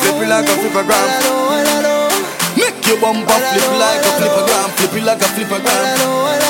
Flip it like a flipper gram. Make your bumper flip like a flipper gram. Flip it like a flipper gram.